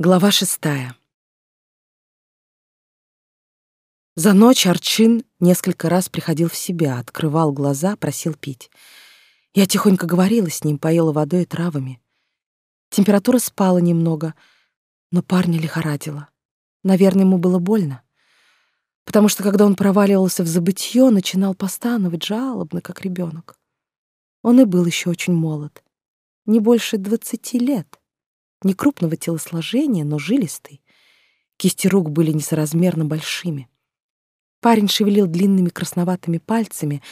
Глава шестая. За ночь Арчин несколько раз приходил в себя, открывал глаза, просил пить. Я тихонько говорила с ним, поела водой и травами. Температура спала немного, но парня лихорадило. Наверное, ему было больно, потому что, когда он проваливался в забытье, начинал постановать жалобно, как ребенок. Он и был еще очень молод, не больше двадцати лет не крупного телосложения, но жилистый. Кисти рук были несоразмерно большими. Парень шевелил длинными красноватыми пальцами,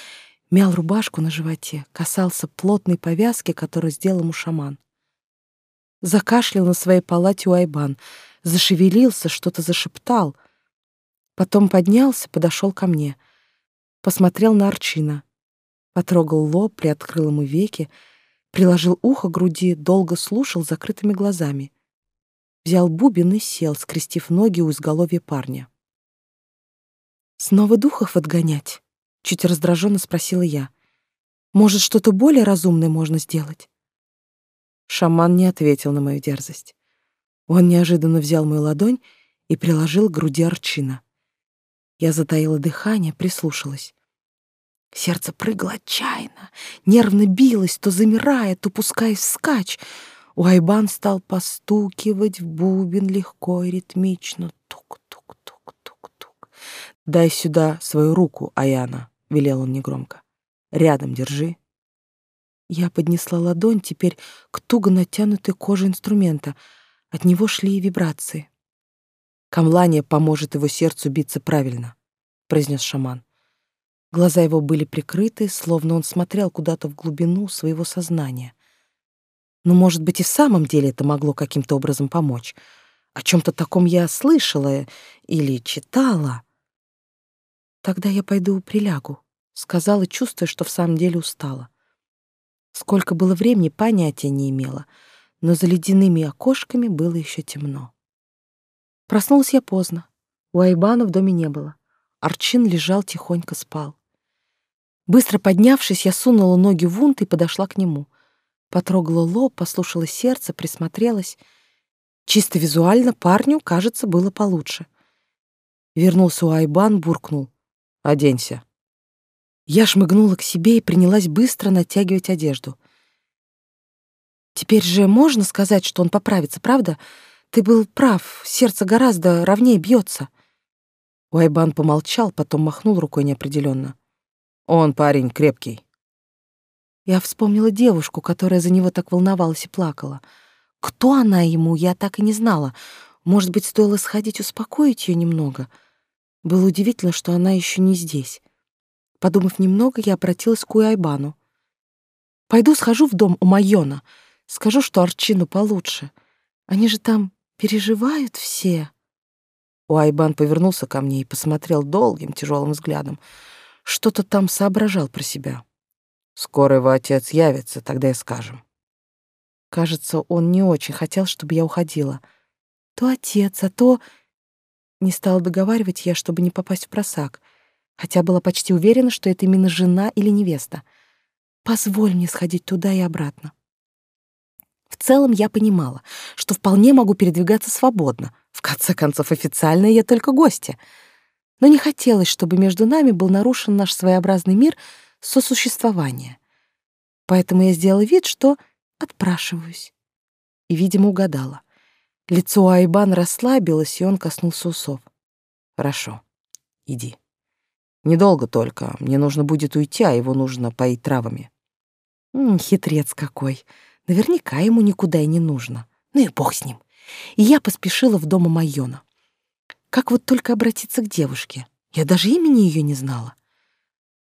мял рубашку на животе, касался плотной повязки, которую сделал ему шаман. Закашлял на своей палате у Айбан, зашевелился, что-то зашептал. Потом поднялся, подошел ко мне. Посмотрел на Арчина. Потрогал лоб, приоткрыл ему веки, приложил ухо к груди, долго слушал закрытыми глазами. Взял бубен и сел, скрестив ноги у изголовья парня. «Снова духов отгонять?» — чуть раздраженно спросила я. «Может, что-то более разумное можно сделать?» Шаман не ответил на мою дерзость. Он неожиданно взял мою ладонь и приложил к груди Арчина. Я затаила дыхание, прислушалась. Сердце прыгало отчаянно, нервно билось, то замирая, то пускаясь вскачь. Уайбан стал постукивать в бубен легко и ритмично. Тук-тук-тук-тук-тук. «Дай сюда свою руку, Аяна», — велел он негромко. «Рядом держи». Я поднесла ладонь теперь к туго натянутой коже инструмента. От него шли вибрации. «Камлание поможет его сердцу биться правильно», — произнес шаман. Глаза его были прикрыты, словно он смотрел куда-то в глубину своего сознания. Но, может быть, и в самом деле это могло каким-то образом помочь. О чем-то таком я слышала или читала. Тогда я пойду прилягу, сказала, чувствуя, что в самом деле устала. Сколько было времени, понятия не имела, но за ледяными окошками было еще темно. Проснулась я поздно. У Айбана в доме не было. Арчин лежал, тихонько спал. Быстро поднявшись, я сунула ноги в унт и подошла к нему. Потрогала лоб, послушала сердце, присмотрелась. Чисто визуально парню, кажется, было получше. Вернулся у Айбан, буркнул. «Оденься». Я шмыгнула к себе и принялась быстро натягивать одежду. «Теперь же можно сказать, что он поправится, правда? Ты был прав, сердце гораздо ровнее бьется». Уайбан помолчал, потом махнул рукой неопределенно. Он парень крепкий. Я вспомнила девушку, которая за него так волновалась и плакала. Кто она ему, я так и не знала. Может быть, стоило сходить успокоить ее немного. Было удивительно, что она еще не здесь. Подумав немного, я обратилась к Уайбану. «Пойду схожу в дом у Майона. Скажу, что Арчину получше. Они же там переживают все». Уайбан повернулся ко мне и посмотрел долгим, тяжелым взглядом что-то там соображал про себя. Скоро его отец явится, тогда и скажем. Кажется, он не очень хотел, чтобы я уходила. То отец, а то... Не стала договаривать я, чтобы не попасть в просак, хотя была почти уверена, что это именно жена или невеста. Позволь мне сходить туда и обратно. В целом я понимала, что вполне могу передвигаться свободно. В конце концов, официально я только гостья — но не хотелось, чтобы между нами был нарушен наш своеобразный мир сосуществования. Поэтому я сделала вид, что отпрашиваюсь. И, видимо, угадала. Лицо Айбан расслабилось, и он коснулся усов. «Хорошо, иди. Недолго только. Мне нужно будет уйти, а его нужно поить травами». М -м, хитрец какой. Наверняка ему никуда и не нужно. Ну и бог с ним. И я поспешила в дом Майона. Как вот только обратиться к девушке? Я даже имени ее не знала.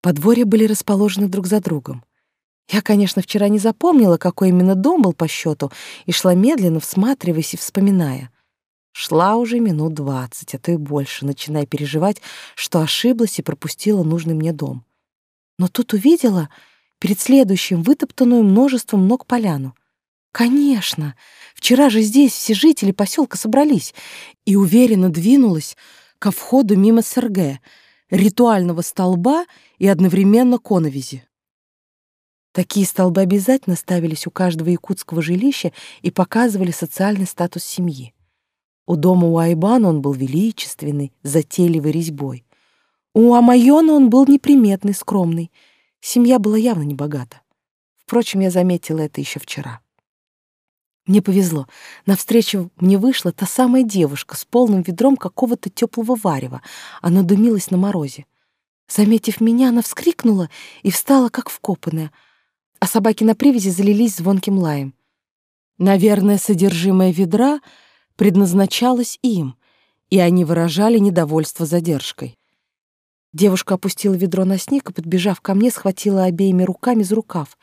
Подворья были расположены друг за другом. Я, конечно, вчера не запомнила, какой именно дом был по счету, и шла медленно, всматриваясь и вспоминая. Шла уже минут двадцать, а то и больше, начиная переживать, что ошиблась и пропустила нужный мне дом. Но тут увидела перед следующим вытоптанную множеством ног поляну. Конечно, вчера же здесь все жители поселка собрались и уверенно двинулась ко входу мимо СРГ, ритуального столба и одновременно коновизи. Такие столбы обязательно ставились у каждого якутского жилища и показывали социальный статус семьи. У дома у Айбана он был величественный, затейливой резьбой. У Амайона он был неприметный, скромный. Семья была явно небогата. Впрочем, я заметила это еще вчера. Мне повезло. Навстречу мне вышла та самая девушка с полным ведром какого-то теплого варева. Оно дымилось на морозе. Заметив меня, она вскрикнула и встала, как вкопанная, а собаки на привязи залились звонким лаем. Наверное, содержимое ведра предназначалось им, и они выражали недовольство задержкой. Девушка опустила ведро на снег и, подбежав ко мне, схватила обеими руками за рукав.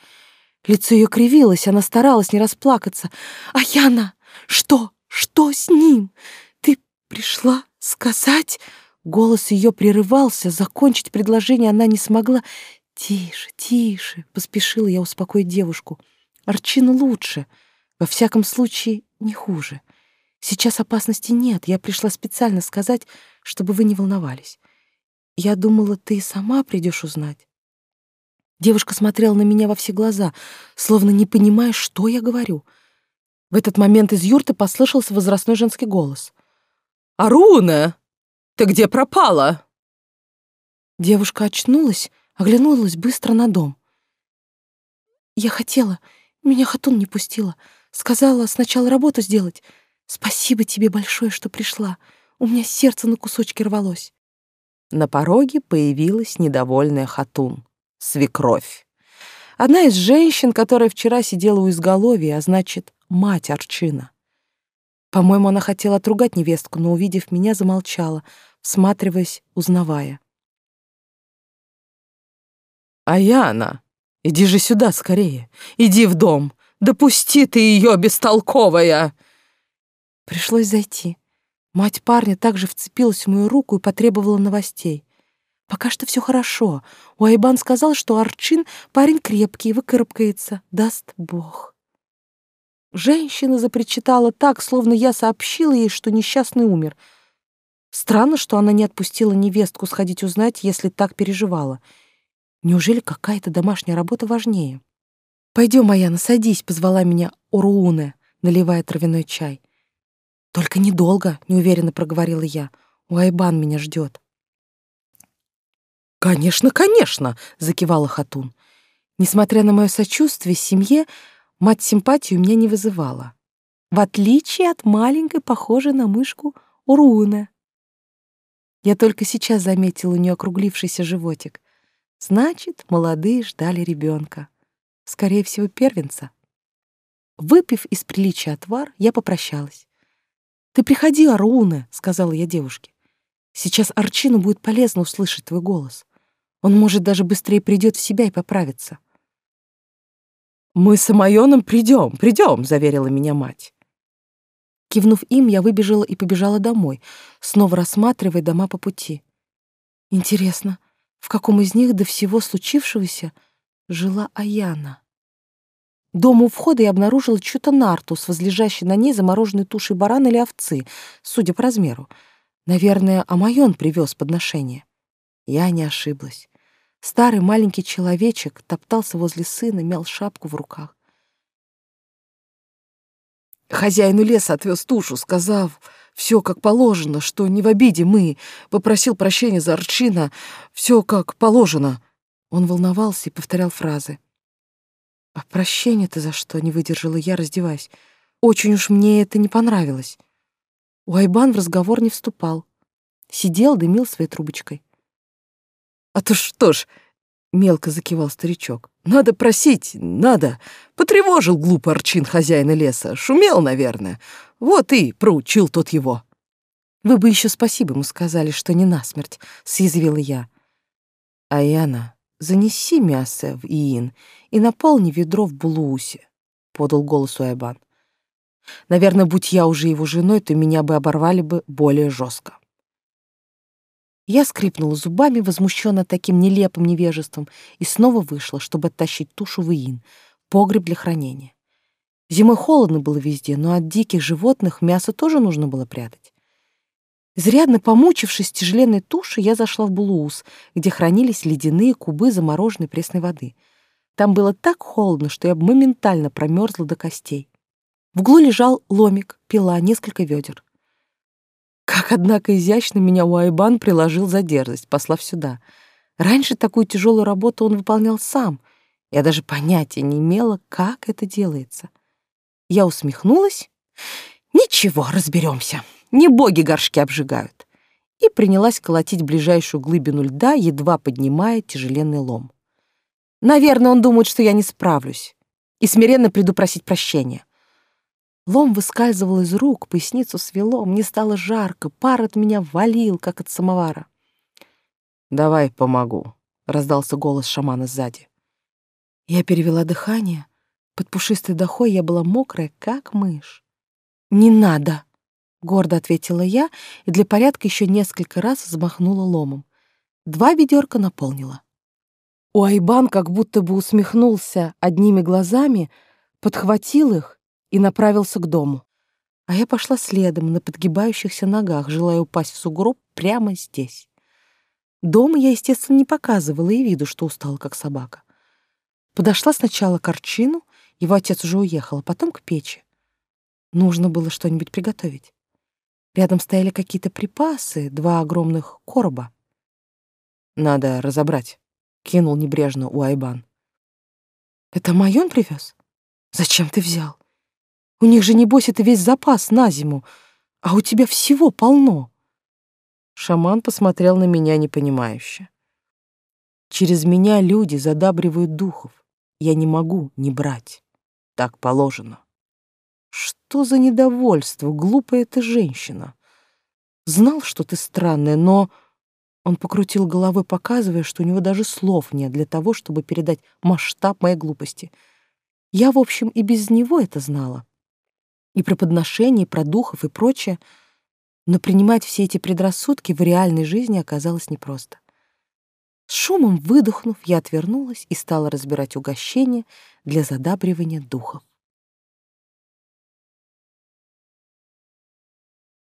Лицо ее кривилось, она старалась не расплакаться. «А Яна, что? Что с ним? Ты пришла сказать?» Голос ее прерывался, закончить предложение она не смогла. «Тише, тише!» — поспешила я успокоить девушку. «Арчину лучше. Во всяком случае, не хуже. Сейчас опасности нет. Я пришла специально сказать, чтобы вы не волновались. Я думала, ты сама придешь узнать». Девушка смотрела на меня во все глаза, словно не понимая, что я говорю. В этот момент из юрты послышался возрастной женский голос. «Аруна!» Ты где пропала?» Девушка очнулась, оглянулась быстро на дом. «Я хотела, меня Хатун не пустила. Сказала сначала работу сделать. Спасибо тебе большое, что пришла. У меня сердце на кусочки рвалось». На пороге появилась недовольная Хатун, свекровь. Одна из женщин, которая вчера сидела у изголовья, а значит, мать Арчина. По-моему, она хотела отругать невестку, но, увидев меня, замолчала, всматриваясь, узнавая. «Аяна, иди же сюда скорее, иди в дом, допусти ты ее, бестолковая!» Пришлось зайти. Мать парня также вцепилась в мою руку и потребовала новостей. Пока что все хорошо. У Айбан сказал, что Арчин парень крепкий, выкарабкается, даст Бог. Женщина запричитала так, словно я сообщила ей, что несчастный умер. Странно, что она не отпустила невестку сходить узнать, если так переживала. Неужели какая-то домашняя работа важнее? «Пойдем, Аяна, садись», — позвала меня Урууне, наливая травяной чай. «Только недолго», — неуверенно проговорила я. «У Айбан меня ждет». «Конечно, конечно!» — закивала Хатун. Несмотря на мое сочувствие семье, Мать симпатию меня не вызывала, в отличие от маленькой, похожей на мышку, Уруны. Я только сейчас заметила у нее округлившийся животик. Значит, молодые ждали ребенка. Скорее всего, первенца. Выпив из приличия отвар, я попрощалась. «Ты приходи, Аруна», — сказала я девушке. «Сейчас Арчину будет полезно услышать твой голос. Он, может, даже быстрее придет в себя и поправится». «Мы с Амайоном придем, придем», — заверила меня мать. Кивнув им, я выбежала и побежала домой, снова рассматривая дома по пути. Интересно, в каком из них до всего случившегося жила Аяна? Дома у входа я обнаружила чью-то нарту с возлежащей на ней замороженной тушей барана или овцы, судя по размеру. Наверное, Амайон привез подношение. Я не ошиблась. Старый маленький человечек топтался возле сына, мял шапку в руках. Хозяину леса отвез тушу, сказав все как положено, что не в обиде мы, попросил прощения за Арчина, все как положено. Он волновался и повторял фразы. «А прощение-то за что?» — не выдержала я, раздеваясь. «Очень уж мне это не понравилось». Уайбан в разговор не вступал. Сидел, дымил своей трубочкой. А то что ж, мелко закивал старичок. Надо просить, надо. Потревожил глупый Арчин хозяина леса. Шумел, наверное. Вот и проучил тот его. Вы бы еще спасибо ему сказали, что не насмерть, съязвила я. Аяна, занеси мясо в Иин и наполни ведро в Булуусе, подал голос Уайбан. Наверное, будь я уже его женой, то меня бы оборвали бы более жестко. Я скрипнула зубами, возмущенно таким нелепым невежеством, и снова вышла, чтобы оттащить тушу в Иин, погреб для хранения. Зимой холодно было везде, но от диких животных мясо тоже нужно было прятать. Изрядно помучившись тяжеленной тушей, я зашла в Булуус, где хранились ледяные кубы замороженной пресной воды. Там было так холодно, что я моментально промерзла до костей. В углу лежал ломик, пила, несколько ведер. Как, однако, изящно меня Уайбан приложил за дерзость, послав сюда. Раньше такую тяжелую работу он выполнял сам. Я даже понятия не имела, как это делается. Я усмехнулась. Ничего, разберемся. Не боги горшки обжигают. И принялась колотить ближайшую глыбину льда, едва поднимая тяжеленный лом. Наверное, он думает, что я не справлюсь. И смиренно приду просить прощения. Лом выскальзывал из рук, поясницу свело, мне стало жарко, пар от меня валил, как от самовара. «Давай помогу», — раздался голос шамана сзади. Я перевела дыхание. Под пушистой дохой я была мокрая, как мышь. «Не надо!» — гордо ответила я и для порядка еще несколько раз взмахнула ломом. Два ведерка наполнила. Уайбан как будто бы усмехнулся одними глазами, подхватил их и направился к дому. А я пошла следом на подгибающихся ногах, желая упасть в сугроб прямо здесь. Дома я, естественно, не показывала и виду, что устала, как собака. Подошла сначала к Арчину, его отец уже уехал, а потом к печи. Нужно было что-нибудь приготовить. Рядом стояли какие-то припасы, два огромных короба. «Надо разобрать», — кинул небрежно Уайбан. «Это мой он привез? Зачем ты взял? У них же, небось, это весь запас на зиму, а у тебя всего полно». Шаман посмотрел на меня непонимающе. Через меня люди задабривают духов. Я не могу не брать. Так положено. Что за недовольство, глупая ты женщина. Знал, что ты странная, но... Он покрутил головой, показывая, что у него даже слов нет для того, чтобы передать масштаб моей глупости. Я, в общем, и без него это знала. И про подношения, и про духов, и прочее — но принимать все эти предрассудки в реальной жизни оказалось непросто. С шумом выдохнув, я отвернулась и стала разбирать угощения для задабривания духов.